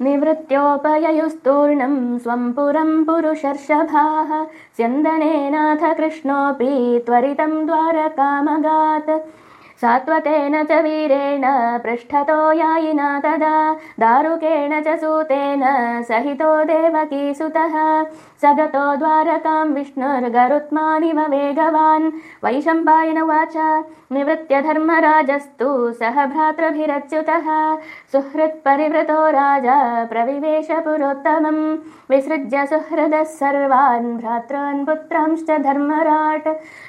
निवृत्त्योपययुस्तूर्णम् स्वम् पुरम् पुरुषर्षभाः। स्यन्दनेनाथ कृष्णोऽपि त्वरितम् द्वारकामगात् सात्वतेन च वीरेण पृष्ठतो यायिना तदा दारुकेण च सूतेन सहितो देवकीसुतः स गतो द्वारकाम् विष्णुर्गरुत्मानिव वेगवान्। वैशम्पायन उवाच निवृत्य धर्मराजस्तु सह भ्रातृभिरच्युतः। सुहृत्परिवृतो राजा प्रविवेश पुरोत्तमम्। विसृज्य सुहृदः सर्वान् भ्रातॄन् पुत्रांश्च धर्मराट्।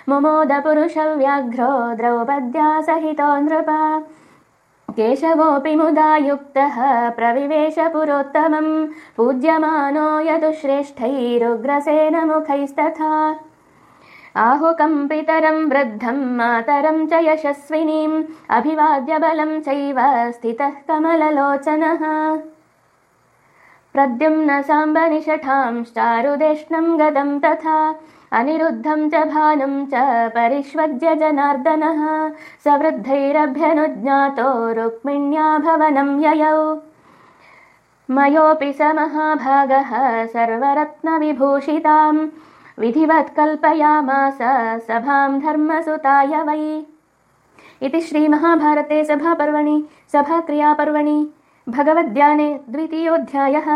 मुमोदपुरुषव्याघ्रो द्रौपद्या सहितो नृपा केशवोऽपि मुदा युक्तः प्रविवेश पुरोत्तमम् पूज्यमानो यदुश्रेष्ठैरुग्रसेन मुखैस्तथा आहुकम् पितरम् मातरम् च यशस्विनीम्। अभिवाद्य बलम् चैव स्थितः कमललोचनः। प्रद्युम्न साम्बनिषठांश्चारुदेष्णम् गतम् तथा अनिरुद्धम् च भानुम् च परिष्वज्य जनार्दनः स वृद्धैरभ्यनुज्ञातो रुक्मिण्या भवनम् ययौ। मयोऽपि स महाभागः सर्वरत्नविभूषिताम् विधिवत् कल्पयामास सभाम् धर्मसुताय वै। इति श्रीमहाभारते सभापर्वणि सभाक्रियापर्वणि भगवद्याने द्वितीयोऽध्यायः